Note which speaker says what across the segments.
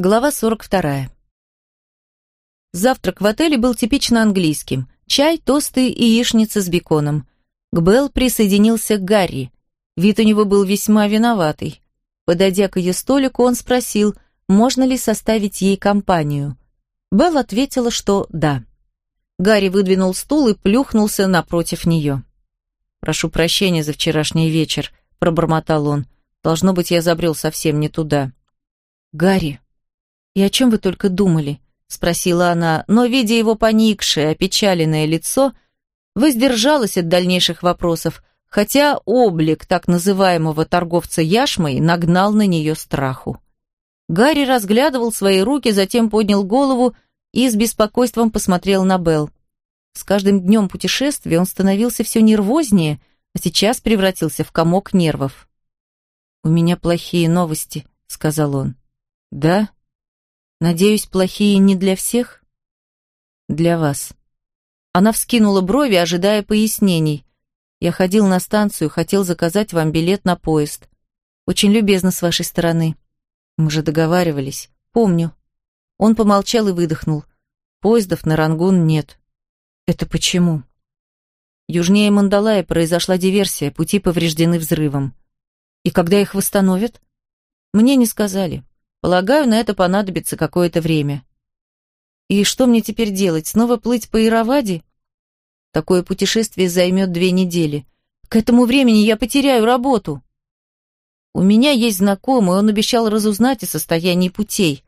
Speaker 1: Глава 42. Завтрак в отеле был типично английским. Чай, тосты и яичница с беконом. К Белл присоединился Гарри. Вид у него был весьма виноватый. Подойдя к ее столику, он спросил, можно ли составить ей компанию. Белл ответила, что да. Гарри выдвинул стул и плюхнулся напротив нее. «Прошу прощения за вчерашний вечер», — пробормотал он. «Должно быть, я забрел совсем не туда». «Гарри», «И о чем вы только думали?» — спросила она, но, видя его поникшее, опечаленное лицо, воздержалась от дальнейших вопросов, хотя облик так называемого торговца яшмой нагнал на нее страху. Гарри разглядывал свои руки, затем поднял голову и с беспокойством посмотрел на Белл. С каждым днем путешествия он становился все нервознее, а сейчас превратился в комок нервов. «У меня плохие новости», — сказал он. «Да?» Надеюсь, плохие не для всех? Для вас. Она вскинула брови, ожидая пояснений. Я ходил на станцию, хотел заказать вам билет на поезд. Очень любезно с вашей стороны. Мы же договаривались. Помню. Он помолчал и выдохнул. Поездов на Рангун нет. Это почему? Южнее Мандалая произошла диверсия, пути повреждены взрывом. И когда их восстановят? Мне не сказали. Полагаю, на это понадобится какое-то время. И что мне теперь делать? Снова плыть по Ираваде? Такое путешествие займет две недели. К этому времени я потеряю работу. У меня есть знакомый, он обещал разузнать о состоянии путей.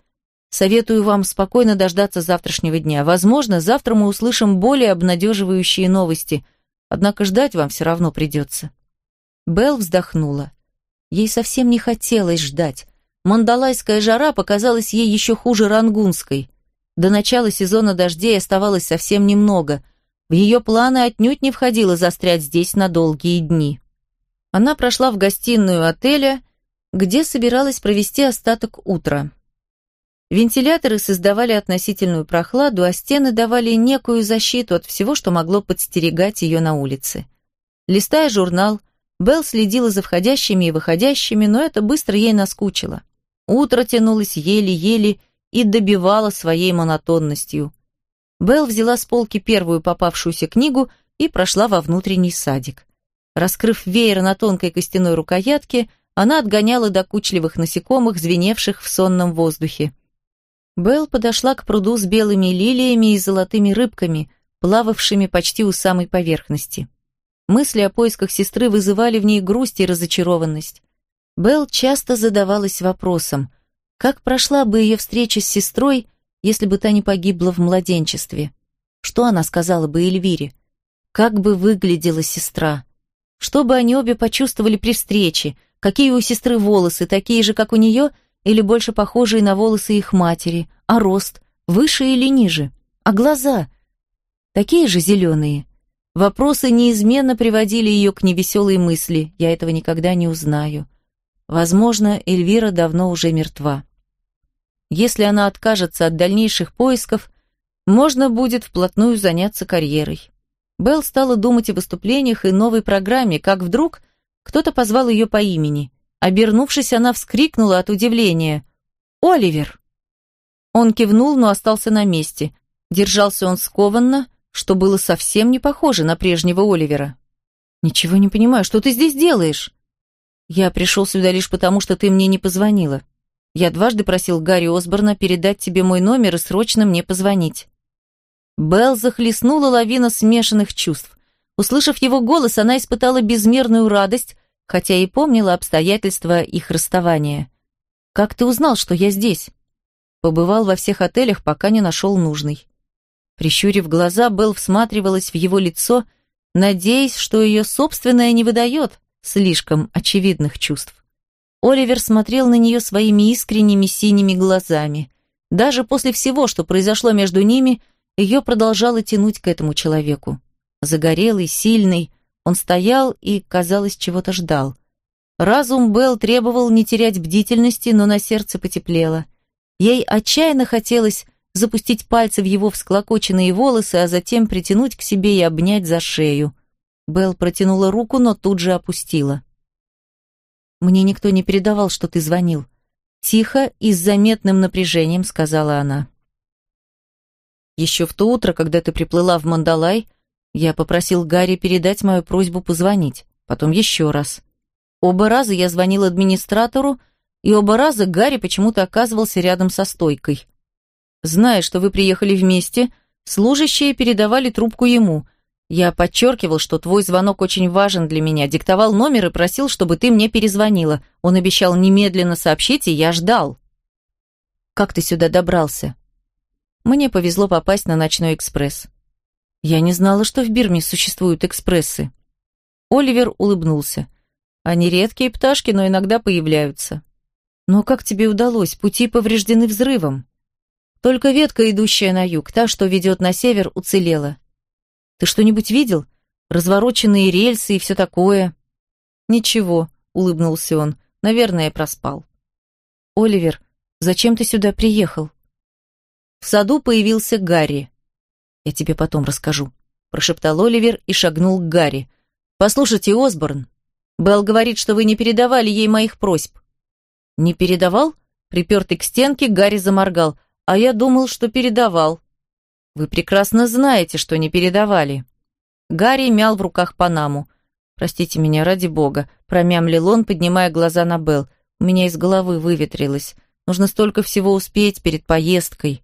Speaker 1: Советую вам спокойно дождаться завтрашнего дня. Возможно, завтра мы услышим более обнадеживающие новости, однако ждать вам все равно придется. Белл вздохнула. Ей совсем не хотелось ждать. Мандалайская жара показалась ей еще хуже рангунской. До начала сезона дождей оставалось совсем немного. В ее планы отнюдь не входило застрять здесь на долгие дни. Она прошла в гостиную отеля, где собиралась провести остаток утра. Вентиляторы создавали относительную прохладу, а стены давали некую защиту от всего, что могло подстерегать ее на улице. Листая журнал, Белл следила за входящими и выходящими, но это быстро ей наскучило. Утро тянулось еле-еле и добивало своей монотонностью. Белл взяла с полки первую попавшуюся книгу и прошла во внутренний садик. Раскрыв веер на тонкой костяной рукоятке, она отгоняла докучливых насекомых, звеневших в сонном воздухе. Белл подошла к пруду с белыми лилиями и золотыми рыбками, плававшими почти у самой поверхности. Мысли о поисках сестры вызывали в ней грусть и разочарованность. Белл часто задавалась вопросом, как прошла бы ее встреча с сестрой, если бы та не погибла в младенчестве? Что она сказала бы Эльвире? Как бы выглядела сестра? Что бы они обе почувствовали при встрече? Какие у сестры волосы, такие же, как у нее, или больше похожие на волосы их матери? А рост? Выше или ниже? А глаза? Такие же зеленые? Вопросы неизменно приводили ее к невеселой мысли. Я этого никогда не узнаю. Возможно, Эльвира давно уже мертва. Если она откажется от дальнейших поисков, можно будет вплотную заняться карьерой. Белл стала думать о выступлениях и новой программе, как вдруг кто-то позвал ее по имени. Обернувшись, она вскрикнула от удивления. «Оливер!» Он кивнул, но остался на месте. Держался он скованно, что было совсем не похоже на прежнего Оливера. «Ничего не понимаю, что ты здесь делаешь?» «Я пришел сюда лишь потому, что ты мне не позвонила. Я дважды просил Гарри Осборна передать тебе мой номер и срочно мне позвонить». Белл захлестнула лавина смешанных чувств. Услышав его голос, она испытала безмерную радость, хотя и помнила обстоятельства их расставания. «Как ты узнал, что я здесь?» Побывал во всех отелях, пока не нашел нужный. Прищурив глаза, Белл всматривалась в его лицо, надеясь, что ее собственное не выдает, слишком очевидных чувств. Оливер смотрел на нее своими искренними синими глазами. Даже после всего, что произошло между ними, ее продолжало тянуть к этому человеку. Загорелый, сильный, он стоял и, казалось, чего-то ждал. Разум Белл требовал не терять бдительности, но на сердце потеплело. Ей отчаянно хотелось запустить пальцы в его всклокоченные волосы, а затем притянуть к себе и обнять за шею. Белл протянула руку, но тут же опустила. «Мне никто не передавал, что ты звонил. Тихо и с заметным напряжением сказала она. Еще в то утро, когда ты приплыла в Мандалай, я попросил Гарри передать мою просьбу позвонить, потом еще раз. Оба раза я звонил администратору, и оба раза Гарри почему-то оказывался рядом со стойкой. Зная, что вы приехали вместе, служащие передавали трубку ему. Я подчеркивал, что твой звонок очень важен для меня, диктовал номер и просил, чтобы ты мне перезвонила. Он обещал немедленно сообщить, и я ждал. Как ты сюда добрался? Мне повезло попасть на ночной экспресс. Я не знала, что в Бирме существуют экспрессы. Оливер улыбнулся. Они редкие пташки, но иногда появляются. Но как тебе удалось? Пути повреждены взрывом. Только ветка, идущая на юг, та, что ведет на север, уцелела. Ты что-нибудь видел? Развороченные рельсы и все такое. Ничего, улыбнулся он. Наверное, проспал. Оливер, зачем ты сюда приехал? В саду появился Гарри. Я тебе потом расскажу, прошептал Оливер и шагнул к Гарри. Послушайте, Осборн, Белл говорит, что вы не передавали ей моих просьб. Не передавал? Припертый к стенке, Гарри заморгал. А я думал, что передавал. Вы прекрасно знаете, что не передавали. Гарри мял в руках Панаму. Простите меня, ради бога, промямлил он, поднимая глаза на Белл. У меня из головы выветрилось. Нужно столько всего успеть перед поездкой.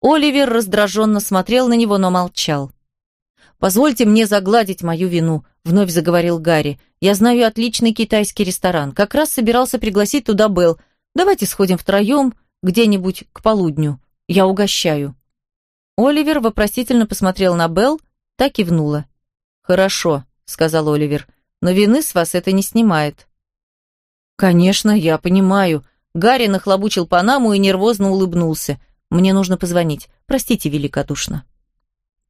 Speaker 1: Оливер раздраженно смотрел на него, но молчал. «Позвольте мне загладить мою вину», — вновь заговорил Гарри. «Я знаю отличный китайский ресторан. Как раз собирался пригласить туда Белл. Давайте сходим втроем где-нибудь к полудню. Я угощаю». Оливер вопросительно посмотрел на Белл, так кивнула. «Хорошо», — сказал Оливер, — «но вины с вас это не снимает». «Конечно, я понимаю». Гарри нахлобучил Панаму и нервозно улыбнулся. «Мне нужно позвонить. Простите великодушно».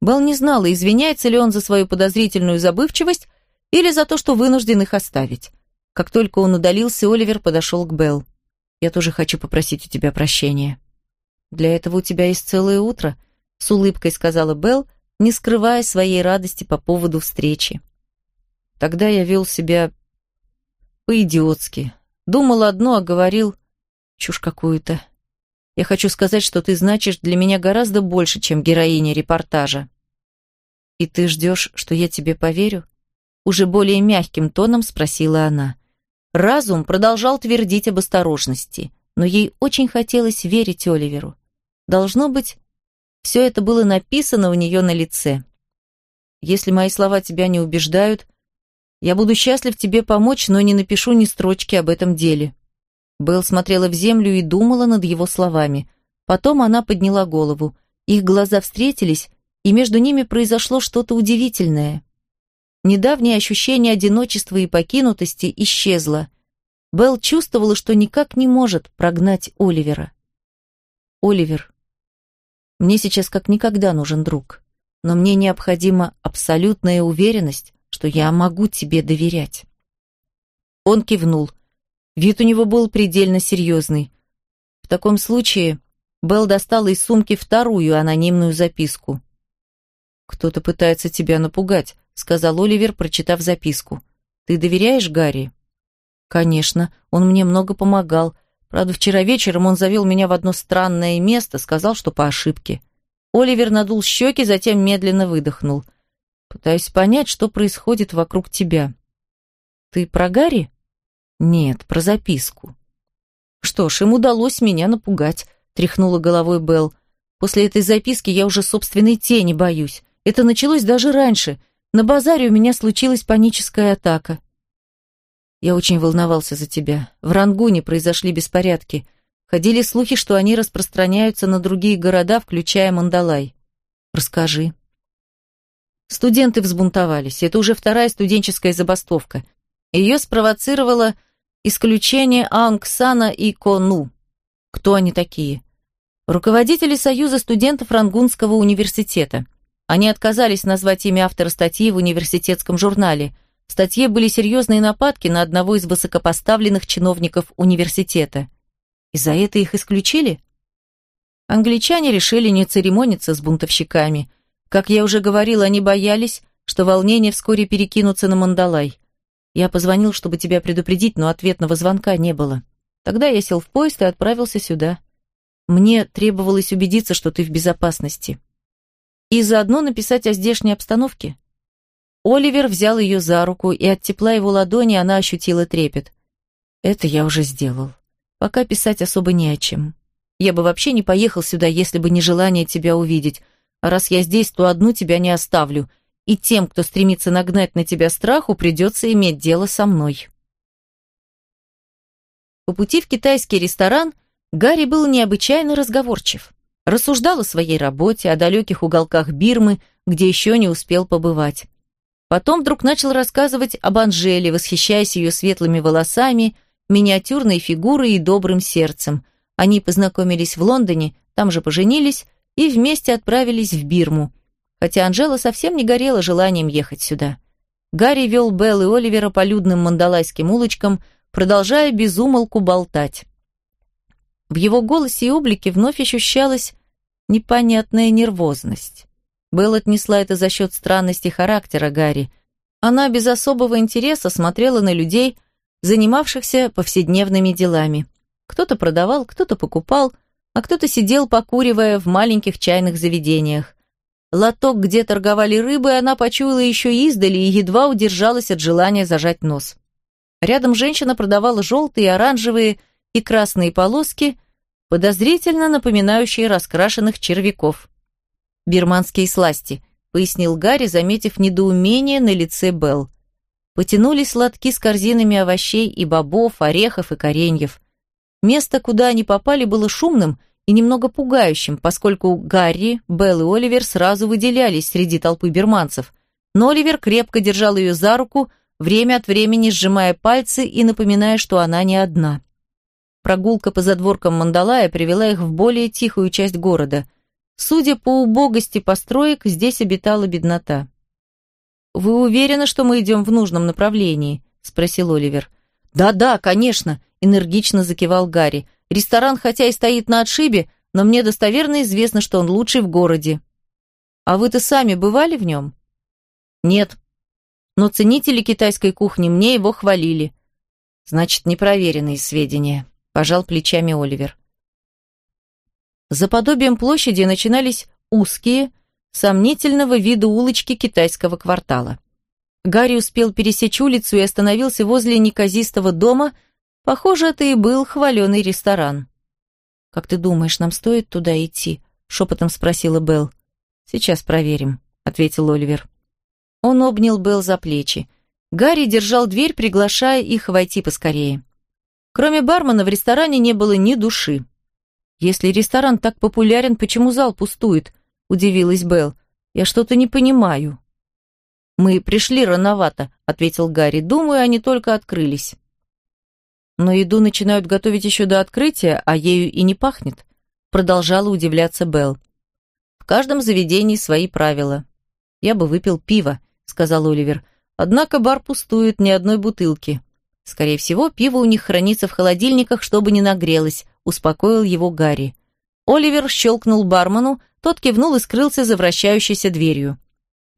Speaker 1: Белл не знала, извиняется ли он за свою подозрительную забывчивость или за то, что вынужден их оставить. Как только он удалился, Оливер подошел к Белл. «Я тоже хочу попросить у тебя прощения». «Для этого у тебя есть целое утро», — с улыбкой сказала Белл, не скрывая своей радости по поводу встречи. Тогда я вел себя по-идиотски. Думал одно, а говорил чушь какую-то. Я хочу сказать, что ты значишь для меня гораздо больше, чем героиня репортажа. И ты ждешь, что я тебе поверю? Уже более мягким тоном спросила она. Разум продолжал твердить об осторожности, но ей очень хотелось верить Оливеру. Должно быть, все это было написано у нее на лице. Если мои слова тебя не убеждают, я буду счастлив тебе помочь, но не напишу ни строчки об этом деле. Белл смотрела в землю и думала над его словами. Потом она подняла голову. Их глаза встретились, и между ними произошло что-то удивительное. Недавнее ощущение одиночества и покинутости исчезло. Белл чувствовала, что никак не может прогнать Оливера. «Оливер, мне сейчас как никогда нужен друг, но мне необходима абсолютная уверенность, что я могу тебе доверять». Он кивнул. Вид у него был предельно серьезный. В таком случае Белл достала из сумки вторую анонимную записку. «Кто-то пытается тебя напугать», — сказал Оливер, прочитав записку. «Ты доверяешь Гарри?» «Конечно, он мне много помогал. Правда, вчера вечером он завел меня в одно странное место, сказал, что по ошибке». Оливер надул щеки, затем медленно выдохнул. «Пытаюсь понять, что происходит вокруг тебя». «Ты про Гарри?» Нет, про записку. Что ж, им удалось меня напугать, тряхнула головой Белл. После этой записки я уже собственной тени боюсь. Это началось даже раньше. На базаре у меня случилась паническая атака. Я очень волновался за тебя. В Рангуне произошли беспорядки. Ходили слухи, что они распространяются на другие города, включая Мандалай. Расскажи. Студенты взбунтовались. Это уже вторая студенческая забастовка. Ее спровоцировала Исключение Аунг-Сана и Кону. Кто они такие? Руководители Союза студентов Рангунского университета. Они отказались назвать имя автора статьи в университетском журнале. В статье были серьезные нападки на одного из высокопоставленных чиновников университета. И за это их исключили? Англичане решили не церемониться с бунтовщиками. Как я уже говорил, они боялись, что волнения вскоре перекинутся на Мандалай. Я позвонил, чтобы тебя предупредить, но ответного звонка не было. Тогда я сел в поезд и отправился сюда. Мне требовалось убедиться, что ты в безопасности. И заодно написать о здешней обстановке. Оливер взял ее за руку, и от тепла его ладони она ощутила трепет. Это я уже сделал. Пока писать особо не о чем. Я бы вообще не поехал сюда, если бы не желание тебя увидеть. А раз я здесь, то одну тебя не оставлю. И тем, кто стремится нагнать на тебя страху, придется иметь дело со мной. По пути в китайский ресторан Гарри был необычайно разговорчив. Рассуждал о своей работе, о далеких уголках Бирмы, где еще не успел побывать. Потом вдруг начал рассказывать об Анжеле, восхищаясь ее светлыми волосами, миниатюрной фигурой и добрым сердцем. Они познакомились в Лондоне, там же поженились и вместе отправились в Бирму. Хотя Анжела совсем не горела желанием ехать сюда. Гарри вел Белл и Оливера по людным мандалайским улочкам, продолжая безумолку болтать. В его голосе и облике вновь ощущалась непонятная нервозность. Белл отнесла это за счет странности характера Гарри. Она без особого интереса смотрела на людей, занимавшихся повседневными делами. Кто-то продавал, кто-то покупал, а кто-то сидел, покуривая в маленьких чайных заведениях. Лоток, где торговали рыбой, она почуяла еще издали и едва удержалась от желания зажать нос. Рядом женщина продавала желтые, оранжевые и красные полоски, подозрительно напоминающие раскрашенных червяков. «Бирманские сласти», — пояснил Гарри, заметив недоумение на лице Белл. Потянулись лотки с корзинами овощей и бобов, орехов и кореньев. Место, куда они попали, было шумным и немного пугающим, поскольку Гарри, Белл и Оливер сразу выделялись среди толпы бирманцев. Но Оливер крепко держал ее за руку, время от времени сжимая пальцы и напоминая, что она не одна. Прогулка по задворкам Мандалая привела их в более тихую часть города. Судя по убогости построек, здесь обитала беднота. «Вы уверены, что мы идем в нужном направлении?» – спросил Оливер. «Да-да, конечно», – энергично закивал Гарри. «Ресторан хотя и стоит на отшибе, но мне достоверно известно, что он лучший в городе». «А вы-то сами бывали в нем?» «Нет. Но ценители китайской кухни мне его хвалили». «Значит, непроверенные сведения», – пожал плечами Оливер. За подобием площади начинались узкие, сомнительного вида улочки китайского квартала. Гарри успел пересечь улицу и остановился возле неказистого дома. Похоже, это и был хваленый ресторан. «Как ты думаешь, нам стоит туда идти?» — шепотом спросила Белл. «Сейчас проверим», — ответил Оливер. Он обнял Белл за плечи. Гарри держал дверь, приглашая их войти поскорее. Кроме бармена в ресторане не было ни души. Если ресторан так популярен, почему зал пустует? – удивилась Белл. «Я что-то не понимаю». «Мы пришли рановато», – ответил Гарри. «Думаю, они только открылись». «Но еду начинают готовить еще до открытия, а ею и не пахнет», – продолжала удивляться Белл. «В каждом заведении свои правила. Я бы выпил пиво», – сказал Оливер. «Однако бар пустует ни одной бутылки. Скорее всего, пиво у них хранится в холодильниках, чтобы не нагрелось», – успокоил его Гарри. Оливер щелкнул бармену, тот кивнул и скрылся за вращающейся дверью.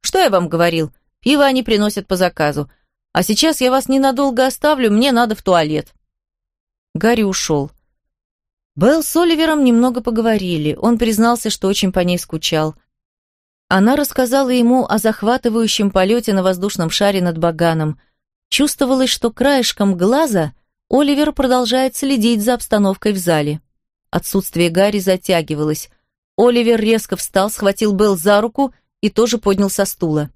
Speaker 1: «Что я вам говорил? Пиво они приносят по заказу. А сейчас я вас ненадолго оставлю, мне надо в туалет». Гарри ушел. Белл с Оливером немного поговорили. Он признался, что очень по ней скучал. Она рассказала ему о захватывающем полете на воздушном шаре над Баганом. Чувствовалось, что краешком глаза Оливер продолжает следить за обстановкой в зале. Отсутствие Гарри затягивалось. Оливер резко встал, схватил Белл за руку и тоже поднял со стула.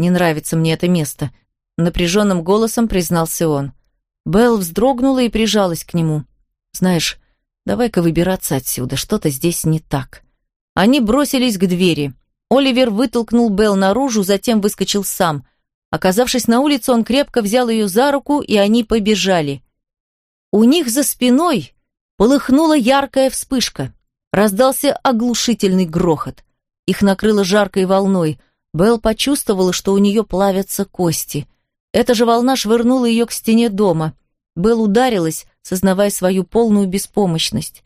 Speaker 1: «Не нравится мне это место», — напряженным голосом признался он. Белл вздрогнула и прижалась к нему. «Знаешь, давай-ка выбираться отсюда, что-то здесь не так». Они бросились к двери. Оливер вытолкнул Белл наружу, затем выскочил сам. Оказавшись на улице, он крепко взял ее за руку, и они побежали. У них за спиной Полыхнула яркая вспышка. Раздался оглушительный грохот. Их накрыло жаркой волной. Белл почувствовала, что у нее плавятся кости. Эта же волна швырнула ее к стене дома. Белл ударилась, сознавая свою полную беспомощность.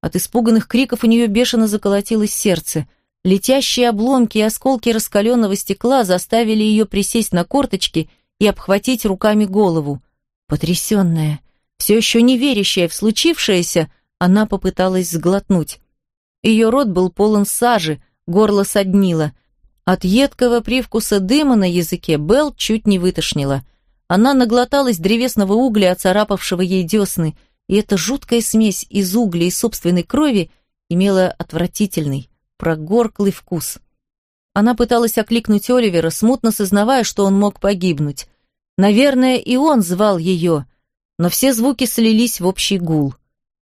Speaker 1: От испуганных криков у нее бешено заколотилось сердце. Летящие обломки и осколки раскаленного стекла заставили ее присесть на корточки и обхватить руками голову. Потрясенная, Все еще не верящая в случившееся, она попыталась сглотнуть. Ее рот был полон сажи, горло соднило. От едкого привкуса дыма на языке Белл чуть не вытошнила. Она наглоталась древесного угля, оцарапавшего ей десны, и эта жуткая смесь из угля и собственной крови имела отвратительный, прогорклый вкус. Она пыталась окликнуть Оливера, смутно сознавая, что он мог погибнуть. Наверное, и он звал ее, но все звуки слились в общий гул.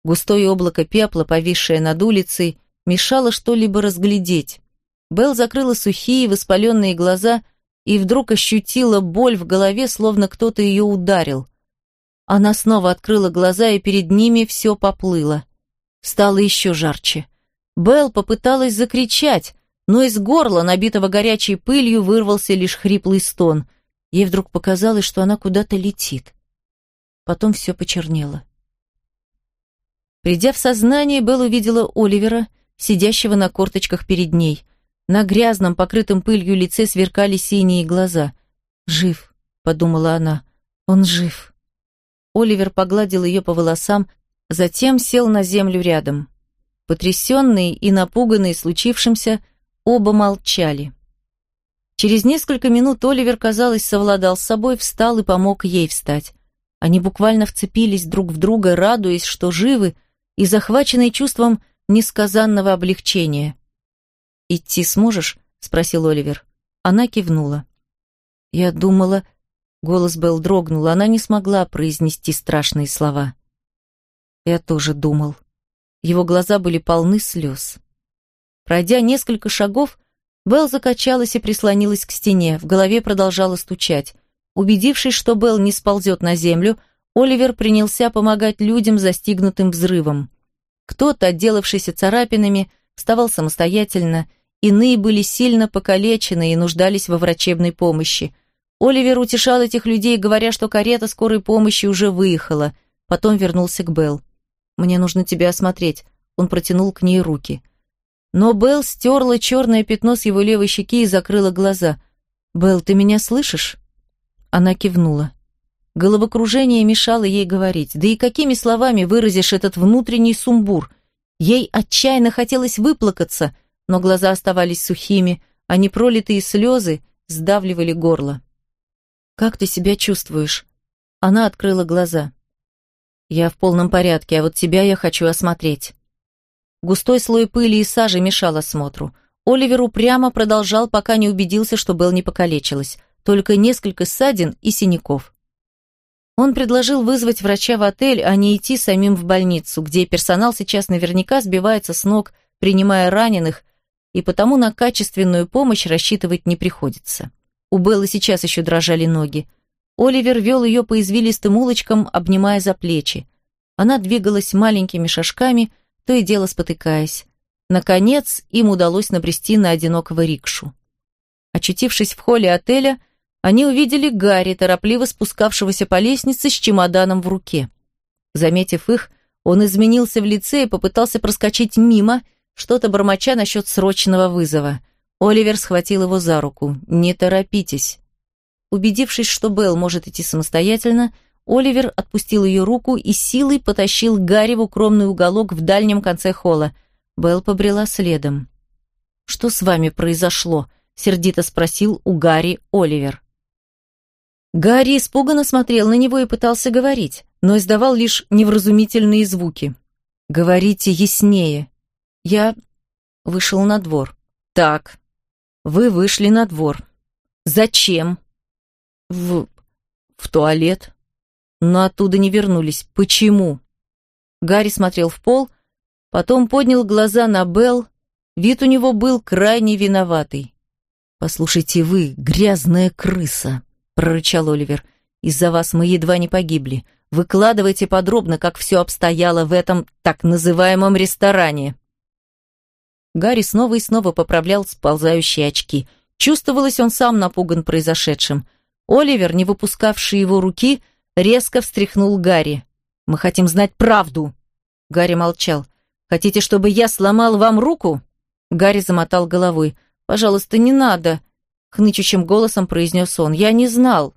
Speaker 1: Густое облако пепла, повисшее над улицей, мешало что-либо разглядеть. Белл закрыла сухие, воспаленные глаза и вдруг ощутила боль в голове, словно кто-то ее ударил. Она снова открыла глаза, и перед ними все поплыло. Стало еще жарче. Белл попыталась закричать, но из горла, набитого горячей пылью, вырвался лишь хриплый стон. Ей вдруг показалось, что она куда-то летит. Потом все почернело. Придя в сознание, Белл увидела Оливера, сидящего на корточках перед ней. На грязном, покрытом пылью лице сверкали синие глаза. «Жив», — подумала она, — «он жив». Оливер погладил ее по волосам, затем сел на землю рядом. Потрясенные и напуганные случившимся, оба молчали. Через несколько минут Оливер, казалось, совладал с собой, встал и помог ей встать. Они буквально вцепились друг в друга, радуясь, что живы, и захваченные чувством несказанного облегчения. «Идти сможешь?» — спросил Оливер. Она кивнула. «Я думала...» Голос Белл дрогнул, она не смогла произнести страшные слова. «Я тоже думал». Его глаза были полны слез. Пройдя несколько шагов, Белл закачалась и прислонилась к стене, в голове продолжала стучать. Убедившись, что Белл не сползет на землю, Оливер принялся помогать людям, застигнутым взрывом. Кто-то, отделавшийся царапинами, вставал самостоятельно, Иные были сильно покалечены и нуждались во врачебной помощи. Оливер утешал этих людей, говоря, что карета скорой помощи уже выехала. Потом вернулся к Белл. «Мне нужно тебя осмотреть». Он протянул к ней руки. Но Белл стерла черное пятно с его левой щеки и закрыла глаза. «Белл, ты меня слышишь?» Она кивнула. Головокружение мешало ей говорить. Да и какими словами выразишь этот внутренний сумбур? Ей отчаянно хотелось выплакаться – но глаза оставались сухими, а непролитые слезы сдавливали горло. «Как ты себя чувствуешь?» Она открыла глаза. «Я в полном порядке, а вот тебя я хочу осмотреть». Густой слой пыли и сажи мешал осмотру. Оливер упрямо продолжал, пока не убедился, что Белл не покалечилась. Только несколько ссадин и синяков. Он предложил вызвать врача в отель, а не идти самим в больницу, где персонал сейчас наверняка сбивается с ног, принимая раненых, и потому на качественную помощь рассчитывать не приходится. У Беллы сейчас еще дрожали ноги. Оливер вел ее по извилистым улочкам, обнимая за плечи. Она двигалась маленькими шажками, то и дело спотыкаясь. Наконец, им удалось набрести на одинокого рикшу. Очутившись в холле отеля, они увидели Гарри, торопливо спускавшегося по лестнице с чемоданом в руке. Заметив их, он изменился в лице и попытался проскочить мимо, что-то бормоча насчет срочного вызова. Оливер схватил его за руку. «Не торопитесь». Убедившись, что Белл может идти самостоятельно, Оливер отпустил ее руку и силой потащил Гарри в укромный уголок в дальнем конце холла. Белл побрела следом. «Что с вами произошло?» — сердито спросил у Гарри Оливер. Гарри испуганно смотрел на него и пытался говорить, но издавал лишь невразумительные звуки. «Говорите яснее», я вышел на двор. Так, вы вышли на двор. Зачем? В... в туалет. Но оттуда не вернулись. Почему? Гарри смотрел в пол, потом поднял глаза на Белл. Вид у него был крайне виноватый. «Послушайте вы, грязная крыса!» — прорычал Оливер. «Из-за вас мы едва не погибли. Выкладывайте подробно, как все обстояло в этом так называемом ресторане». Гарри снова и снова поправлял сползающие очки. Чувствовалось, он сам напуган произошедшим. Оливер, не выпускавший его руки, резко встряхнул Гарри. «Мы хотим знать правду!» Гарри молчал. «Хотите, чтобы я сломал вам руку?» Гарри замотал головой. «Пожалуйста, не надо!» Хнычущим голосом произнес он. «Я не знал».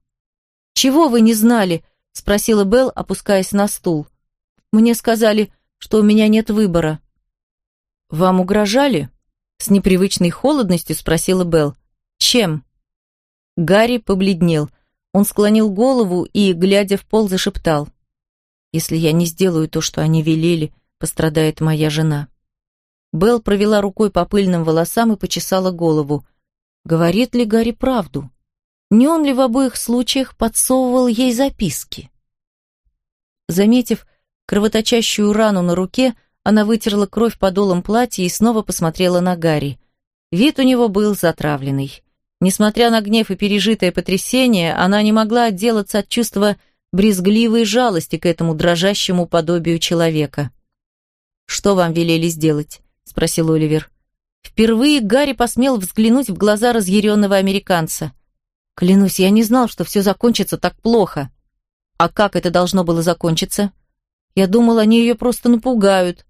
Speaker 1: «Чего вы не знали? — спросила Белл, опускаясь на стул. «Мне сказали, что у меня нет выбора». «Вам угрожали?» — с непривычной холодностью спросила Белл. «Чем?» Гарри побледнел. Он склонил голову и, глядя в пол, зашептал. «Если я не сделаю то, что они велели, пострадает моя жена». Белл провела рукой по пыльным волосам и почесала голову. Говорит ли Гарри правду? Не он ли в обоих случаях подсовывал ей записки? Заметив кровоточащую рану на руке, она вытерла кровь подолом платья и снова посмотрела на Гарри. Вид у него был затравленный. Несмотря на гнев и пережитое потрясение, она не могла отделаться от чувства брезгливой жалости к этому дрожащему подобию человека. «Что вам велели сделать?» — спросил Оливер. Впервые Гарри посмел взглянуть в глаза разъяренного американца. «Клянусь, я не знал, что все закончится так плохо. А как это должно было закончиться? Я думал, они ее просто напугают».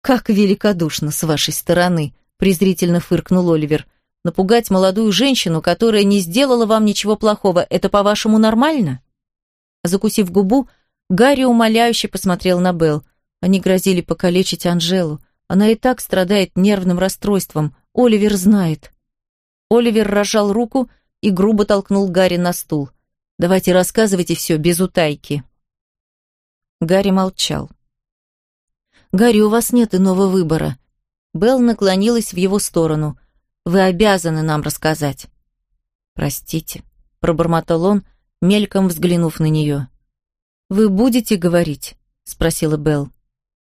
Speaker 1: «Как великодушно с вашей стороны», — презрительно фыркнул Оливер. «Напугать молодую женщину, которая не сделала вам ничего плохого, это, по-вашему, нормально?» Закусив губу, Гарри умоляюще посмотрел на Белл. Они грозили покалечить Анжелу. Она и так страдает нервным расстройством. Оливер знает. Оливер разжал руку и грубо толкнул Гарри на стул. «Давайте рассказывайте все без утайки». Гарри молчал. «Гарри, у вас нет иного выбора». Белл наклонилась в его сторону. «Вы обязаны нам рассказать». «Простите», — пробормотал он, мельком взглянув на нее. «Вы будете говорить?» — спросила Белл.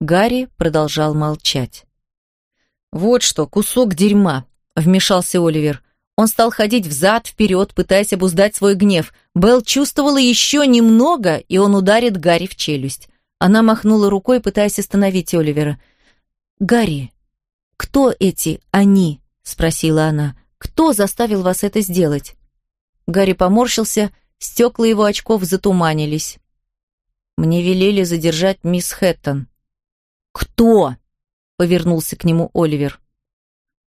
Speaker 1: Гарри продолжал молчать. «Вот что, кусок дерьма», — вмешался Оливер. Он стал ходить взад-вперед, пытаясь обуздать свой гнев. Белл чувствовала еще немного, и он ударит Гарри в челюсть. Она махнула рукой, пытаясь остановить Оливера. «Гарри, кто эти «они»?» — спросила она. «Кто заставил вас это сделать?» Гарри поморщился, стекла его очков затуманились. «Мне велели задержать мисс Хэттон», «Кто?» — повернулся к нему Оливер.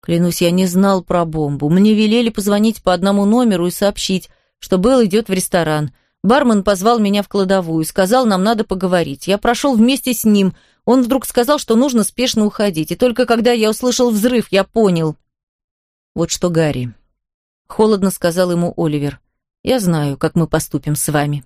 Speaker 1: «Клянусь, я не знал про бомбу. Мне велели позвонить по одному номеру и сообщить, что Белл идет в ресторан. Бармен позвал меня в кладовую, сказал, нам надо поговорить. Я прошел вместе с ним. Он вдруг сказал, что нужно спешно уходить. И только когда я услышал взрыв, я понял. Вот что, Гарри, холодно сказал ему Оливер. Я знаю, как мы поступим с вами.